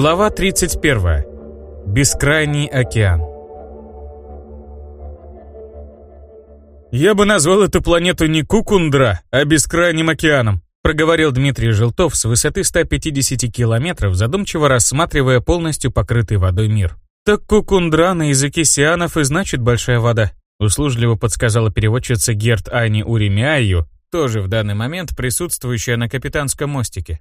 Глава 31. Бескрайний океан. «Я бы назвал эту планету не Кукундра, а Бескрайним океаном», проговорил Дмитрий Желтов с высоты 150 километров, задумчиво рассматривая полностью покрытый водой мир. «Так Кукундра на языке сианов и значит большая вода», услужливо подсказала переводчица Герт Айни Уремиаю, тоже в данный момент присутствующая на капитанском мостике.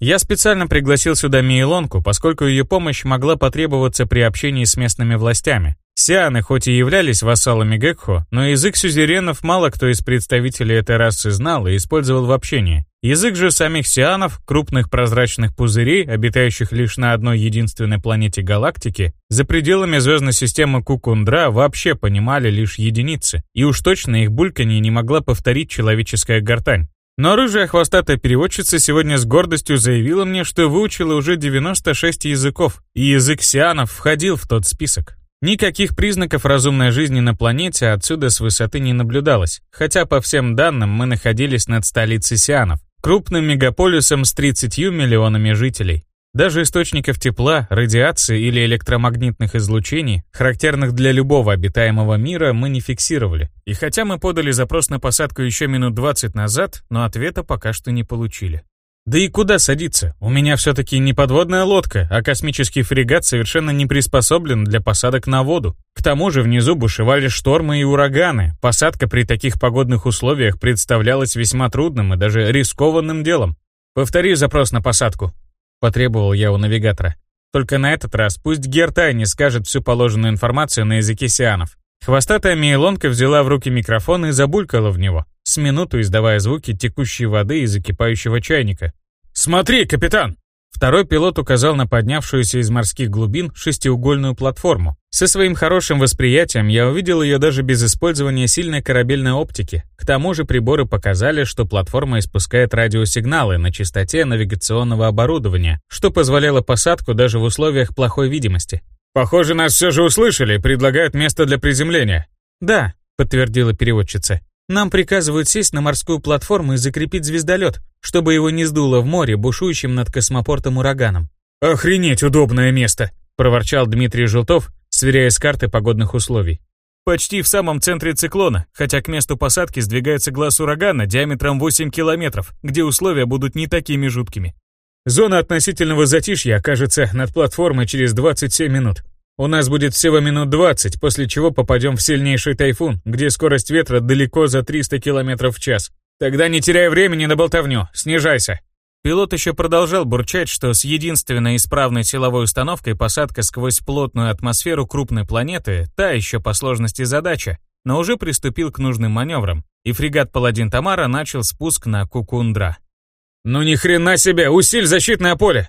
Я специально пригласил сюда Мейлонку, поскольку ее помощь могла потребоваться при общении с местными властями. Сианы хоть и являлись вассалами Гекхо, но язык сюзеренов мало кто из представителей этой расы знал и использовал в общении. Язык же самих сианов, крупных прозрачных пузырей, обитающих лишь на одной единственной планете галактики, за пределами звездной системы Кукундра вообще понимали лишь единицы, и уж точно их бульканье не могла повторить человеческая гортань. Но рыжая хвостатая переводчица сегодня с гордостью заявила мне, что выучила уже 96 языков, и язык сианов входил в тот список. Никаких признаков разумной жизни на планете отсюда с высоты не наблюдалось, хотя по всем данным мы находились над столицей сианов, крупным мегаполисом с 30 миллионами жителей. Даже источников тепла, радиации или электромагнитных излучений, характерных для любого обитаемого мира, мы не фиксировали. И хотя мы подали запрос на посадку еще минут 20 назад, но ответа пока что не получили. Да и куда садиться? У меня все-таки не подводная лодка, а космический фрегат совершенно не приспособлен для посадок на воду. К тому же внизу бушевали штормы и ураганы. Посадка при таких погодных условиях представлялась весьма трудным и даже рискованным делом. Повтори запрос на посадку. Потребовал я у навигатора. Только на этот раз пусть Гертай не скажет всю положенную информацию на языке сианов. Хвостатая Мейлонка взяла в руки микрофон и забулькала в него, с минуту издавая звуки текущей воды из закипающего чайника. «Смотри, капитан!» Второй пилот указал на поднявшуюся из морских глубин шестиугольную платформу. Со своим хорошим восприятием я увидел ее даже без использования сильной корабельной оптики. К тому же приборы показали, что платформа испускает радиосигналы на частоте навигационного оборудования, что позволяло посадку даже в условиях плохой видимости. «Похоже, нас все же услышали предлагают место для приземления». «Да», — подтвердила переводчица. Нам приказывают сесть на морскую платформу и закрепить звездолет, чтобы его не сдуло в море, бушующим над космопортом ураганом. «Охренеть удобное место!» – проворчал Дмитрий Желтов, сверяя с карты погодных условий. «Почти в самом центре циклона, хотя к месту посадки сдвигается глаз урагана диаметром 8 километров, где условия будут не такими жуткими. Зона относительного затишья окажется над платформой через 27 минут. У нас будет всего минут 20, после чего попадем в сильнейший тайфун, где скорость ветра далеко за 300 км в час. Тогда не теряй времени на болтовню, снижайся. Пилот еще продолжал бурчать, что с единственной исправной силовой установкой посадка сквозь плотную атмосферу крупной планеты – та еще по сложности задача, но уже приступил к нужным маневрам, и фрегат «Паладин Тамара» начал спуск на Кукундра. «Ну ни хрена себе, усиль защитное поле!»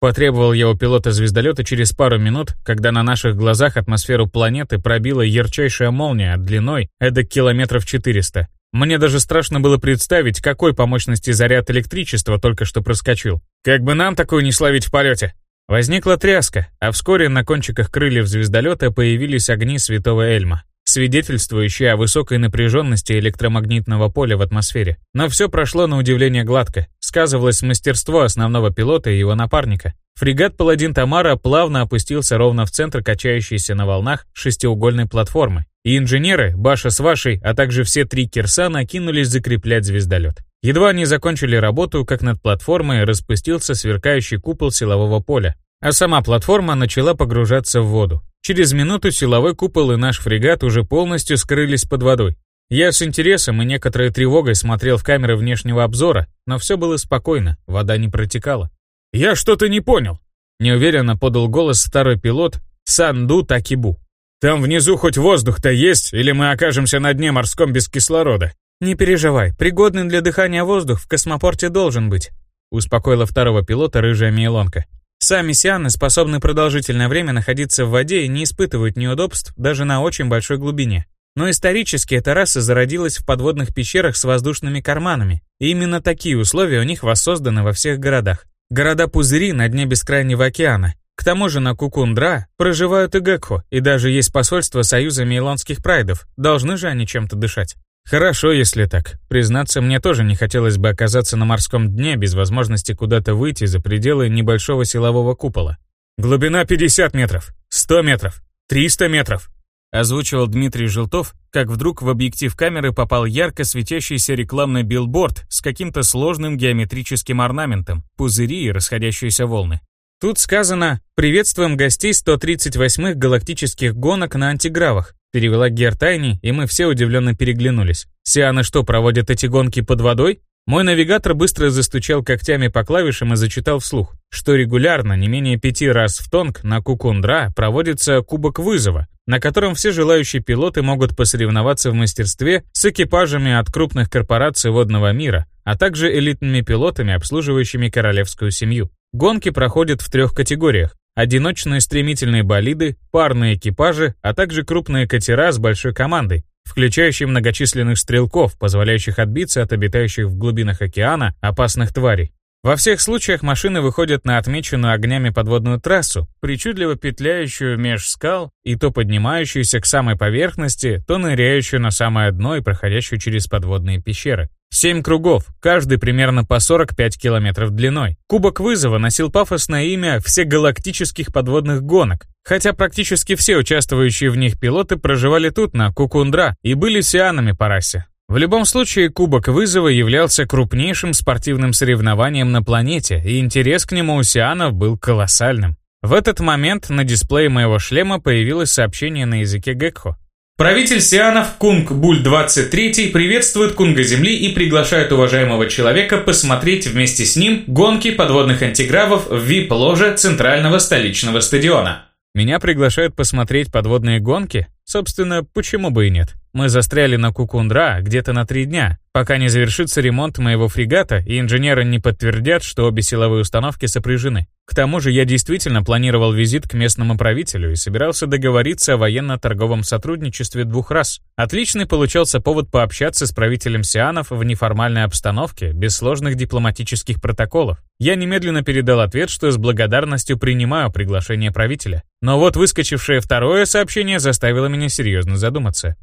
Потребовал его пилота звездолета через пару минут, когда на наших глазах атмосферу планеты пробила ярчайшая молния длиной эдак километров 400. Мне даже страшно было представить, какой по мощности заряд электричества только что проскочил. Как бы нам такую не словить в полете. Возникла тряска, а вскоре на кончиках крыльев звездолета появились огни Святого Эльма свидетельствующие о высокой напряженности электромагнитного поля в атмосфере. Но все прошло на удивление гладко. Сказывалось мастерство основного пилота и его напарника. Фрегат «Паладин Тамара» плавно опустился ровно в центр качающейся на волнах шестиугольной платформы. И инженеры, Баша с Вашей, а также все три Кирсана кинулись закреплять звездолет. Едва они закончили работу, как над платформой распустился сверкающий купол силового поля, а сама платформа начала погружаться в воду. Через минуту силовой купол и наш фрегат уже полностью скрылись под водой. Я с интересом и некоторой тревогой смотрел в камеры внешнего обзора, но все было спокойно, вода не протекала. «Я что-то не понял», — неуверенно подал голос старый пилот Санду Такибу. «Там внизу хоть воздух-то есть, или мы окажемся на дне морском без кислорода?» «Не переживай, пригодный для дыхания воздух в космопорте должен быть», — успокоила второго пилота рыжая Мейлонка. Сами сианы способны продолжительное время находиться в воде и не испытывают неудобств даже на очень большой глубине. Но исторически эта раса зародилась в подводных пещерах с воздушными карманами, и именно такие условия у них воссозданы во всех городах. Города-пузыри на дне бескрайнего океана. К тому же на Кукундра проживают и Гекхо, и даже есть посольство Союза Мейлонских прайдов, должны же они чем-то дышать. Хорошо, если так. Признаться, мне тоже не хотелось бы оказаться на морском дне без возможности куда-то выйти за пределы небольшого силового купола. Глубина 50 метров, 100 метров, 300 метров. Озвучивал Дмитрий Желтов, как вдруг в объектив камеры попал ярко светящийся рекламный билборд с каким-то сложным геометрическим орнаментом, пузыри и расходящиеся волны. Тут сказано «Приветствуем гостей 138-х галактических гонок на антигравах», перевела Гертайни, и мы все удивленно переглянулись. «Сианы что, проводят эти гонки под водой?» Мой навигатор быстро застучал когтями по клавишам и зачитал вслух, что регулярно, не менее пяти раз в Тонг на Кукундра проводится кубок вызова, на котором все желающие пилоты могут посоревноваться в мастерстве с экипажами от крупных корпораций водного мира, а также элитными пилотами, обслуживающими королевскую семью. Гонки проходят в трех категориях. Одиночные стремительные болиды, парные экипажи, а также крупные катера с большой командой, включающие многочисленных стрелков, позволяющих отбиться от обитающих в глубинах океана опасных тварей. Во всех случаях машины выходят на отмеченную огнями подводную трассу, причудливо петляющую меж скал и то поднимающуюся к самой поверхности, то ныряющую на самое дно и проходящую через подводные пещеры. Семь кругов, каждый примерно по 45 километров длиной. Кубок вызова носил пафосное имя всегалактических подводных гонок, хотя практически все участвующие в них пилоты проживали тут, на Кукундра, и были сианами по расе. В любом случае, Кубок вызова являлся крупнейшим спортивным соревнованием на планете, и интерес к нему у сианов был колоссальным. В этот момент на дисплее моего шлема появилось сообщение на языке Гекхо. Правитель Сианов Кунг Буль-23 приветствует Кунга Земли и приглашает уважаемого человека посмотреть вместе с ним гонки подводных антигравов в VIP-ложе Центрального столичного стадиона. Меня приглашают посмотреть подводные гонки? Собственно, почему бы и нет? Мы застряли на Кукундра где-то на три дня, пока не завершится ремонт моего фрегата и инженеры не подтвердят, что обе силовые установки сопряжены. К тому же я действительно планировал визит к местному правителю и собирался договориться о военно-торговом сотрудничестве двух раз. Отличный получался повод пообщаться с правителем Сианов в неформальной обстановке, без сложных дипломатических протоколов. Я немедленно передал ответ, что с благодарностью принимаю приглашение правителя. Но вот выскочившее второе сообщение заставило меня серьезно задуматься.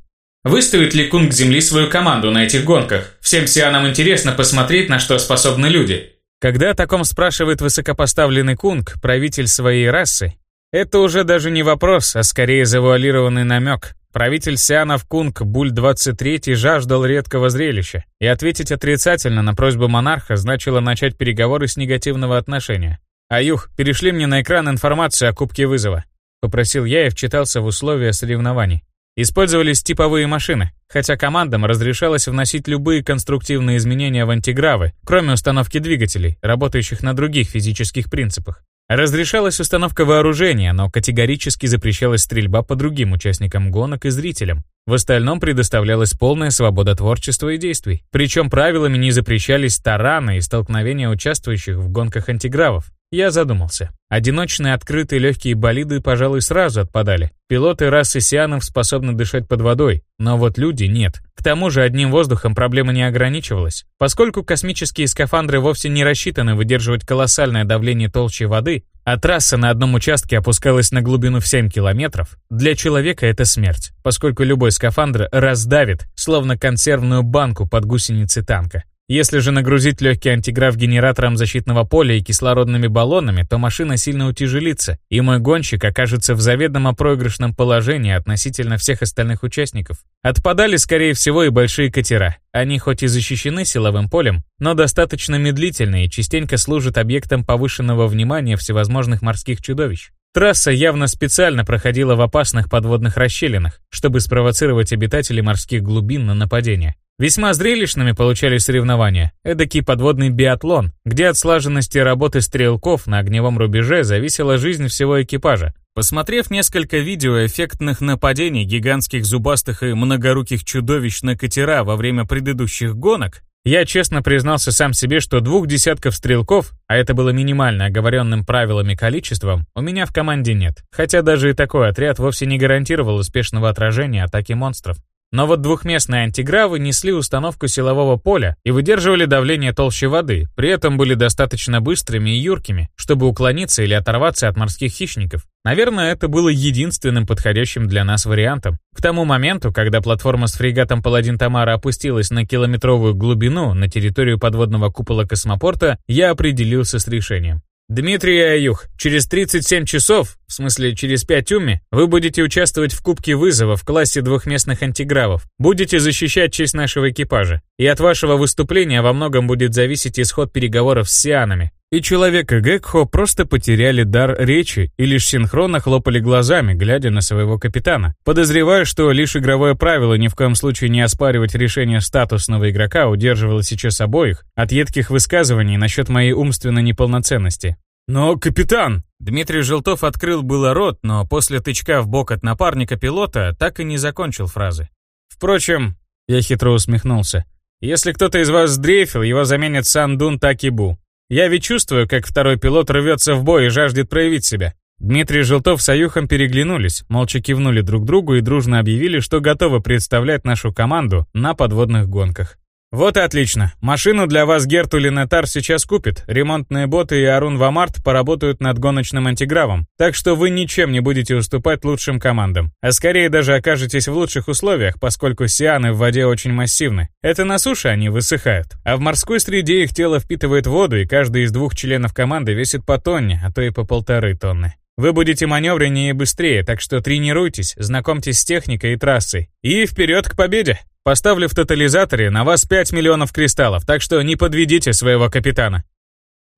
Выставит ли Кунг Земли свою команду на этих гонках? Всем сианам интересно посмотреть, на что способны люди. Когда о таком спрашивает высокопоставленный Кунг, правитель своей расы, это уже даже не вопрос, а скорее завуалированный намек. Правитель сианов Кунг Буль-23 жаждал редкого зрелища, и ответить отрицательно на просьбу монарха значило начать переговоры с негативного отношения. «Аюх, перешли мне на экран информацию о Кубке вызова», — попросил я и вчитался в условия соревнований. Использовались типовые машины, хотя командам разрешалось вносить любые конструктивные изменения в антигравы, кроме установки двигателей, работающих на других физических принципах. Разрешалась установка вооружения, но категорически запрещалась стрельба по другим участникам гонок и зрителям. В остальном предоставлялась полная свобода творчества и действий. Причем правилами не запрещались тараны и столкновения участвующих в гонках антигравов. Я задумался. Одиночные открытые легкие болиды, пожалуй, сразу отпадали. Пилоты расы сианов способны дышать под водой, но вот люди нет. К тому же одним воздухом проблема не ограничивалась. Поскольку космические скафандры вовсе не рассчитаны выдерживать колоссальное давление толщи воды, а трасса на одном участке опускалась на глубину в 7 километров, для человека это смерть, поскольку любой скафандр раздавит, словно консервную банку под гусеницы танка. Если же нагрузить легкий антиграф генератором защитного поля и кислородными баллонами, то машина сильно утяжелится, и мой гонщик окажется в заведомо проигрышном положении относительно всех остальных участников. Отпадали, скорее всего, и большие катера. Они хоть и защищены силовым полем, но достаточно медлительны и частенько служат объектом повышенного внимания всевозможных морских чудовищ. Трасса явно специально проходила в опасных подводных расщелинах, чтобы спровоцировать обитателей морских глубин на нападение. Весьма зрелищными получались соревнования, эдакий подводный биатлон, где от слаженности работы стрелков на огневом рубеже зависела жизнь всего экипажа. Посмотрев несколько видео эффектных нападений гигантских зубастых и многоруких чудовищ на катера во время предыдущих гонок, я честно признался сам себе, что двух десятков стрелков, а это было минимально оговоренным правилами количеством, у меня в команде нет. Хотя даже и такой отряд вовсе не гарантировал успешного отражения атаки монстров. Но вот двухместные антигравы несли установку силового поля и выдерживали давление толще воды, при этом были достаточно быстрыми и юркими, чтобы уклониться или оторваться от морских хищников. Наверное, это было единственным подходящим для нас вариантом. К тому моменту, когда платформа с фрегатом «Паладин Тамара» опустилась на километровую глубину на территорию подводного купола космопорта, я определился с решением. Дмитрий Аюх, через 37 часов, в смысле через 5 уми, вы будете участвовать в Кубке вызова в классе двухместных антигравов. Будете защищать честь нашего экипажа. И от вашего выступления во многом будет зависеть исход переговоров с сианами. И человек и Гекхо просто потеряли дар речи и лишь синхронно хлопали глазами, глядя на своего капитана. Подозреваю, что лишь игровое правило ни в коем случае не оспаривать решение статусного игрока удерживало сейчас обоих от едких высказываний насчет моей умственной неполноценности. «Но, капитан!» Дмитрий Желтов открыл было рот, но после тычка в бок от напарника пилота так и не закончил фразы. «Впрочем...» Я хитро усмехнулся. «Если кто-то из вас сдрейфил, его заменит Сандун Такибу. Я ведь чувствую, как второй пилот рвется в бой и жаждет проявить себя. Дмитрий Желтов с Аюхом переглянулись, молча кивнули друг другу и дружно объявили, что готовы представлять нашу команду на подводных гонках. Вот и отлично. Машину для вас Герту Линетар сейчас купит. Ремонтные боты и Арун Вамарт поработают над гоночным антигравом. Так что вы ничем не будете уступать лучшим командам. А скорее даже окажетесь в лучших условиях, поскольку сианы в воде очень массивны. Это на суше они высыхают. А в морской среде их тело впитывает воду, и каждый из двух членов команды весит по тонне, а то и по полторы тонны. Вы будете маневреннее и быстрее, так что тренируйтесь, знакомьтесь с техникой и трассой. И вперед к победе! Поставлю в тотализаторе на вас 5 миллионов кристаллов, так что не подведите своего капитана.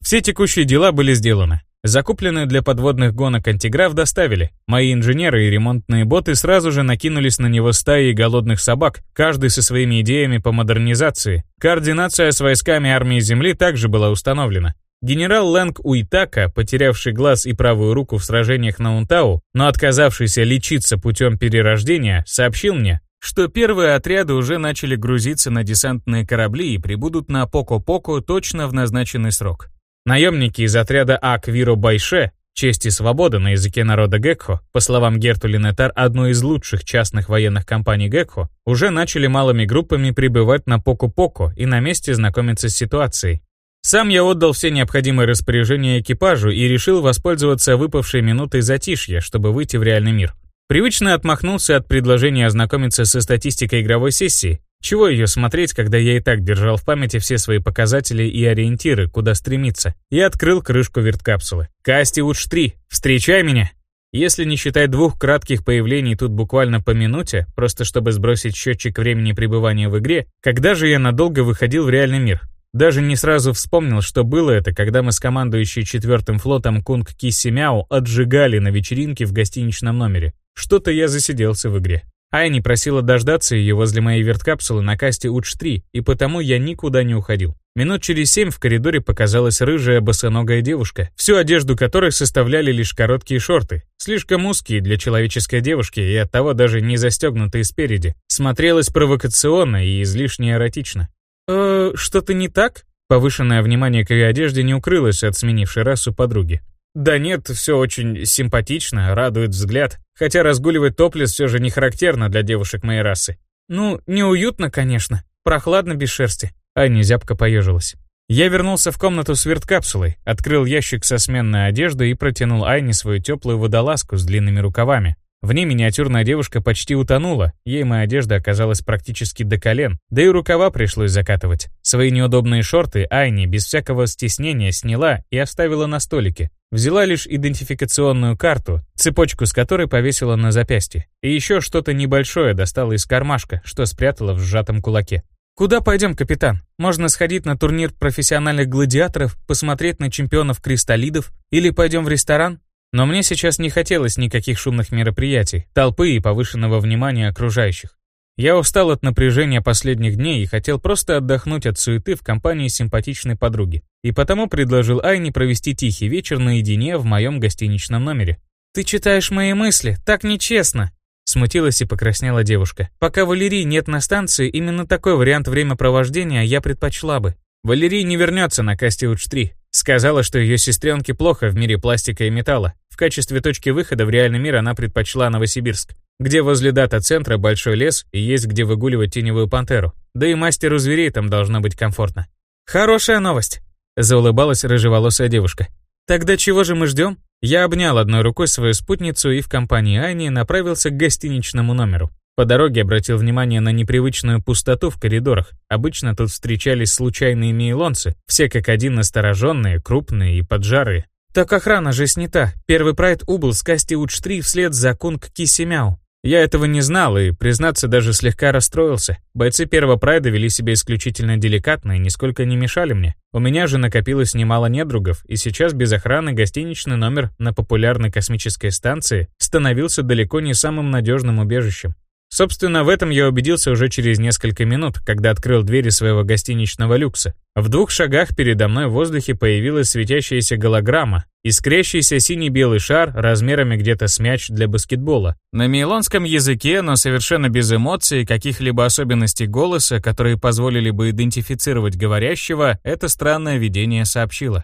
Все текущие дела были сделаны. Закупленные для подводных гонок антиграф доставили. Мои инженеры и ремонтные боты сразу же накинулись на него стаи голодных собак, каждый со своими идеями по модернизации. Координация с войсками армии Земли также была установлена. Генерал Лэнг Уитака, потерявший глаз и правую руку в сражениях на Унтау, но отказавшийся лечиться путем перерождения, сообщил мне, что первые отряды уже начали грузиться на десантные корабли и прибудут на Поко-Поко точно в назначенный срок. Наемники из отряда Аквиро Байше, честь и свобода на языке народа Гекхо, по словам Герту Линетар, одной из лучших частных военных компаний Гекхо, уже начали малыми группами прибывать на Поко-Поко и на месте знакомиться с ситуацией. Сам я отдал все необходимые распоряжения экипажу и решил воспользоваться выпавшей минутой затишья, чтобы выйти в реальный мир. Привычно отмахнулся от предложения ознакомиться со статистикой игровой сессии. Чего ее смотреть, когда я и так держал в памяти все свои показатели и ориентиры, куда стремиться, и открыл крышку верткапсулы. Касти Удж 3, встречай меня! Если не считать двух кратких появлений тут буквально по минуте, просто чтобы сбросить счетчик времени пребывания в игре, когда же я надолго выходил в реальный мир? Даже не сразу вспомнил, что было это, когда мы с командующей четвертым флотом Кунг Кисси Мяо отжигали на вечеринке в гостиничном номере. Что-то я засиделся в игре. Айни просила дождаться ее возле моей верткапсулы на касте УЧ-3, и потому я никуда не уходил. Минут через семь в коридоре показалась рыжая босоногая девушка, всю одежду которой составляли лишь короткие шорты, слишком узкие для человеческой девушки и оттого даже не застегнутые спереди. Смотрелась провокационно и излишне эротично. «Э, что-то не так?» Повышенное внимание к ее одежде не укрылось от сменившей расу подруги. Да нет, все очень симпатично, радует взгляд, хотя разгуливать топлес все же не характерно для девушек моей расы. Ну, неуютно, конечно, прохладно без шерсти. Аня зябко поежилась. Я вернулся в комнату с верткапсулой, открыл ящик со сменной одеждой и протянул Айне свою теплую водолазку с длинными рукавами. В ней миниатюрная девушка почти утонула, ей моя одежда оказалась практически до колен, да и рукава пришлось закатывать. Свои неудобные шорты Айни без всякого стеснения сняла и оставила на столике. Взяла лишь идентификационную карту, цепочку с которой повесила на запястье. И еще что-то небольшое достала из кармашка, что спрятала в сжатом кулаке. «Куда пойдем, капитан? Можно сходить на турнир профессиональных гладиаторов, посмотреть на чемпионов кристаллидов, или пойдем в ресторан?» Но мне сейчас не хотелось никаких шумных мероприятий, толпы и повышенного внимания окружающих. Я устал от напряжения последних дней и хотел просто отдохнуть от суеты в компании симпатичной подруги. И потому предложил Айне провести тихий вечер наедине в моем гостиничном номере. «Ты читаешь мои мысли, так нечестно!» Смутилась и покраснела девушка. «Пока Валерии нет на станции, именно такой вариант времяпровождения я предпочла бы. Валерий не вернется на касте Уч-3. Сказала, что ее сестренке плохо в мире пластика и металла. В качестве точки выхода в реальный мир она предпочла Новосибирск. где возле дата-центра большой лес и есть где выгуливать теневую пантеру. Да и мастеру зверей там должно быть комфортно. «Хорошая новость», — заулыбалась рыжеволосая девушка. «Тогда чего же мы ждем?» Я обнял одной рукой свою спутницу и в компании Ани направился к гостиничному номеру. По дороге обратил внимание на непривычную пустоту в коридорах. Обычно тут встречались случайные мейлонцы, все как один настороженные, крупные и поджарые. Так охрана же снята. Первый прайд убыл с Касти Уч-3 вслед за Кунг Кисимяу. Я этого не знал и, признаться, даже слегка расстроился. Бойцы первого прайда вели себя исключительно деликатно и нисколько не мешали мне. У меня же накопилось немало недругов, и сейчас без охраны гостиничный номер на популярной космической станции становился далеко не самым надежным убежищем. Собственно, в этом я убедился уже через несколько минут, когда открыл двери своего гостиничного люкса. В двух шагах передо мной в воздухе появилась светящаяся голограмма, искрящийся синий-белый шар размерами где-то с мяч для баскетбола. На мейлонском языке, но совершенно без эмоций, каких-либо особенностей голоса, которые позволили бы идентифицировать говорящего, это странное видение сообщило.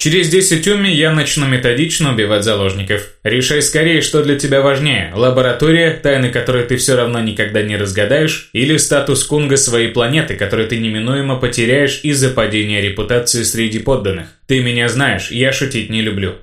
Через 10 уми я начну методично убивать заложников. Решай скорее, что для тебя важнее – лаборатория, тайны которой ты все равно никогда не разгадаешь, или статус кунга своей планеты, который ты неминуемо потеряешь из-за падения репутации среди подданных. Ты меня знаешь, я шутить не люблю.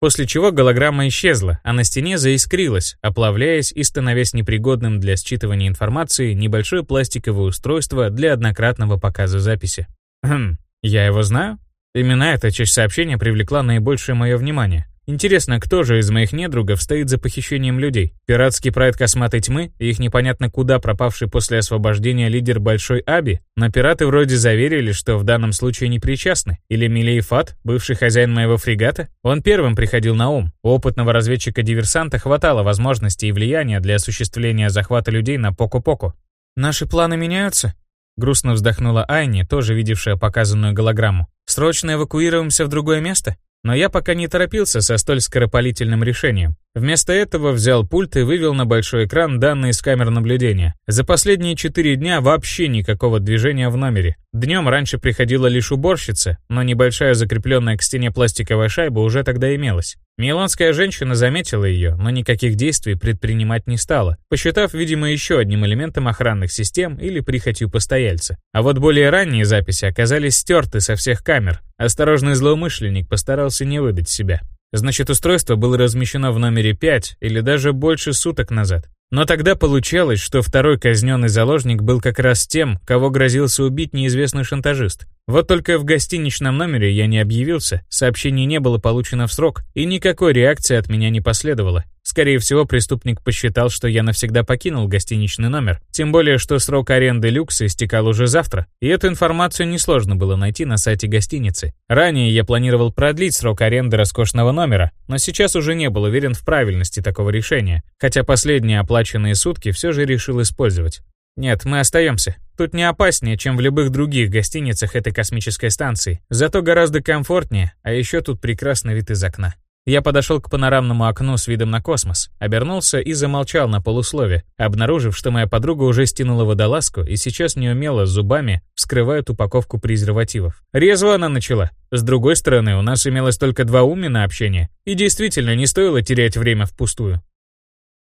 После чего голограмма исчезла, а на стене заискрилась, оплавляясь и становясь непригодным для считывания информации небольшое пластиковое устройство для однократного показа записи. Хм, я его знаю? Именно эта часть сообщения привлекла наибольшее мое внимание. Интересно, кто же из моих недругов стоит за похищением людей? Пиратский прайд Косматой Тьмы и их непонятно куда пропавший после освобождения лидер Большой Аби? Но пираты вроде заверили, что в данном случае не причастны. Или Милей Фат, бывший хозяин моего фрегата? Он первым приходил на ум. У опытного разведчика-диверсанта хватало возможностей и влияния для осуществления захвата людей на Поку-Поку. «Наши планы меняются?» Грустно вздохнула Айни, тоже видевшая показанную голограмму. «Срочно эвакуируемся в другое место?» Но я пока не торопился со столь скоропалительным решением. Вместо этого взял пульт и вывел на большой экран данные с камер наблюдения. За последние четыре дня вообще никакого движения в номере. Днем раньше приходила лишь уборщица, но небольшая закрепленная к стене пластиковая шайба уже тогда имелась. Миланская женщина заметила ее, но никаких действий предпринимать не стала, посчитав, видимо, еще одним элементом охранных систем или прихотью постояльца. А вот более ранние записи оказались стерты со всех камер. Осторожный злоумышленник постарался не выдать себя. Значит, устройство было размещено в номере 5 или даже больше суток назад. Но тогда получалось, что второй казненный заложник был как раз тем, кого грозился убить неизвестный шантажист. Вот только в гостиничном номере я не объявился, сообщение не было получено в срок, и никакой реакции от меня не последовало. Скорее всего, преступник посчитал, что я навсегда покинул гостиничный номер. Тем более, что срок аренды люкса истекал уже завтра, и эту информацию несложно было найти на сайте гостиницы. Ранее я планировал продлить срок аренды роскошного номера, но сейчас уже не был уверен в правильности такого решения, хотя последние оплаченные сутки все же решил использовать. Нет, мы остаемся. Тут не опаснее, чем в любых других гостиницах этой космической станции. Зато гораздо комфортнее, а еще тут прекрасный вид из окна. Я подошел к панорамному окну с видом на космос, обернулся и замолчал на полуслове, обнаружив, что моя подруга уже стянула водолазку и сейчас неумело зубами вскрывает упаковку презервативов. Резво она начала. С другой стороны, у нас имелось только два уми на общение, и действительно не стоило терять время впустую.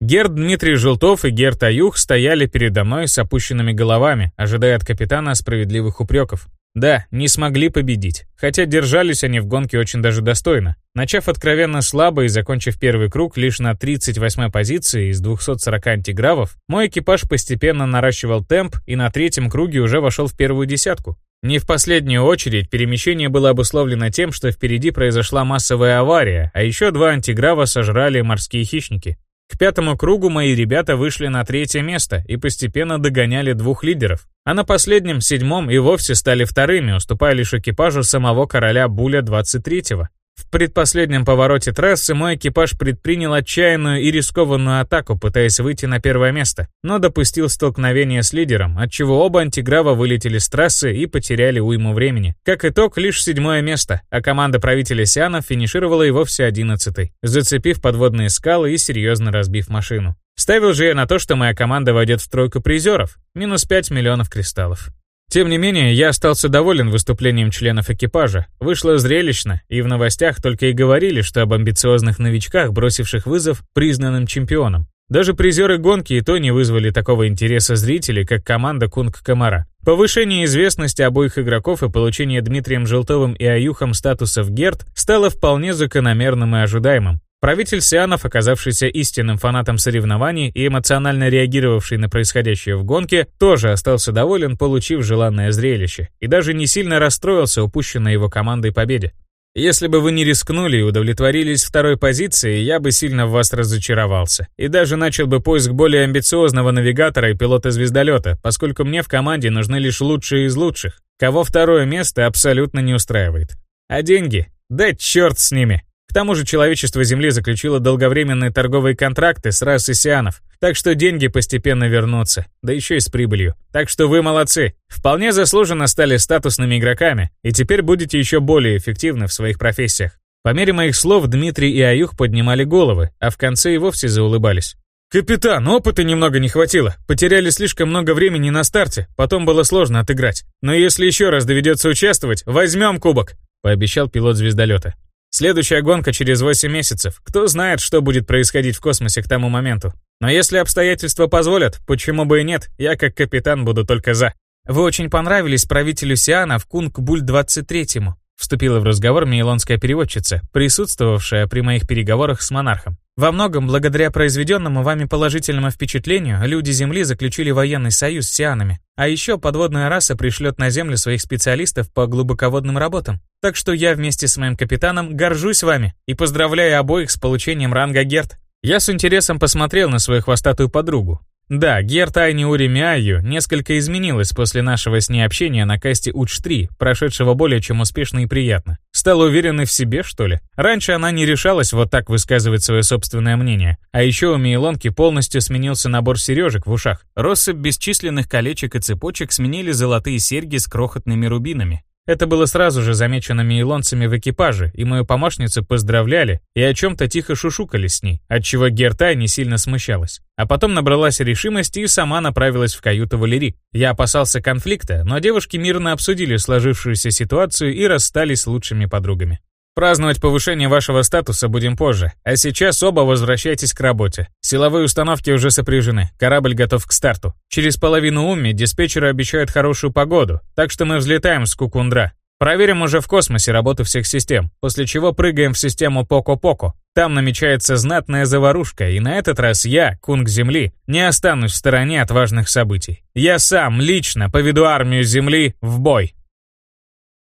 Герд Дмитрий Желтов и Герд Аюх стояли передо мной с опущенными головами, ожидая от капитана справедливых упреков. Да, не смогли победить, хотя держались они в гонке очень даже достойно. Начав откровенно слабо и закончив первый круг лишь на 38-й позиции из 240 антигравов, мой экипаж постепенно наращивал темп и на третьем круге уже вошел в первую десятку. Не в последнюю очередь перемещение было обусловлено тем, что впереди произошла массовая авария, а еще два антиграва сожрали морские хищники. К пятому кругу мои ребята вышли на третье место и постепенно догоняли двух лидеров. А на последнем, седьмом, и вовсе стали вторыми, уступая лишь экипажу самого короля Буля 23-го. В предпоследнем повороте трассы мой экипаж предпринял отчаянную и рискованную атаку, пытаясь выйти на первое место, но допустил столкновение с лидером, отчего оба антиграва вылетели с трассы и потеряли уйму времени. Как итог, лишь седьмое место, а команда правителя Сианов финишировала и вовсе одиннадцатой, зацепив подводные скалы и серьезно разбив машину. Ставил же я на то, что моя команда войдет в тройку призеров, минус 5 миллионов кристаллов. Тем не менее, я остался доволен выступлением членов экипажа. Вышло зрелищно, и в новостях только и говорили, что об амбициозных новичках, бросивших вызов признанным чемпионам. Даже призеры гонки и то не вызвали такого интереса зрителей, как команда Кунг-Комара. Повышение известности обоих игроков и получение Дмитрием Желтовым и Аюхом статусов Герд стало вполне закономерным и ожидаемым. Правитель Сианов, оказавшийся истинным фанатом соревнований и эмоционально реагировавший на происходящее в гонке, тоже остался доволен, получив желанное зрелище, и даже не сильно расстроился упущенной его командой победе. Если бы вы не рискнули и удовлетворились второй позицией, я бы сильно в вас разочаровался. И даже начал бы поиск более амбициозного навигатора и пилота звездолета, поскольку мне в команде нужны лишь лучшие из лучших, кого второе место абсолютно не устраивает. А деньги? Да черт с ними. Тому же человечество Земли заключило долговременные торговые контракты с расой сианов, так что деньги постепенно вернутся, да еще и с прибылью. Так что вы молодцы, вполне заслуженно стали статусными игроками, и теперь будете еще более эффективны в своих профессиях. По мере моих слов Дмитрий и Аюх поднимали головы, а в конце и вовсе заулыбались. «Капитан, опыта немного не хватило. Потеряли слишком много времени на старте, потом было сложно отыграть. Но если еще раз доведется участвовать, возьмем кубок», — пообещал пилот звездолета. Следующая гонка через 8 месяцев. Кто знает, что будет происходить в космосе к тому моменту. Но если обстоятельства позволят, почему бы и нет, я как капитан буду только за. Вы очень понравились правителю Сиана в Кунг-Буль-23-му. Вступила в разговор мейлонская переводчица, присутствовавшая при моих переговорах с монархом. Во многом, благодаря произведенному вами положительному впечатлению, люди Земли заключили военный союз с сианами. А еще подводная раса пришлет на Землю своих специалистов по глубоководным работам. Так что я вместе с моим капитаном горжусь вами и поздравляю обоих с получением ранга Герт. Я с интересом посмотрел на свою хвостатую подругу. Да, Герта Айниури Миаю несколько изменилась после нашего с ней общения на касте Уч-3, прошедшего более чем успешно и приятно. Стала уверенной в себе, что ли? Раньше она не решалась вот так высказывать свое собственное мнение. А еще у Мейлонки полностью сменился набор сережек в ушах. Россыпь бесчисленных колечек и цепочек сменили золотые серьги с крохотными рубинами. Это было сразу же замечено мейлонцами в экипаже, и мою помощницу поздравляли и о чем-то тихо шушукались с ней, отчего Гертай не сильно смущалась. А потом набралась решимости и сама направилась в каюту Валери. Я опасался конфликта, но девушки мирно обсудили сложившуюся ситуацию и расстались лучшими подругами. Праздновать повышение вашего статуса будем позже, а сейчас оба возвращайтесь к работе. Силовые установки уже сопряжены, корабль готов к старту. Через половину Умми диспетчеры обещают хорошую погоду, так что мы взлетаем с Кукундра. Проверим уже в космосе работу всех систем, после чего прыгаем в систему Поко-Поко. Там намечается знатная заварушка, и на этот раз я, кунг Земли, не останусь в стороне от важных событий. Я сам лично поведу армию Земли в бой.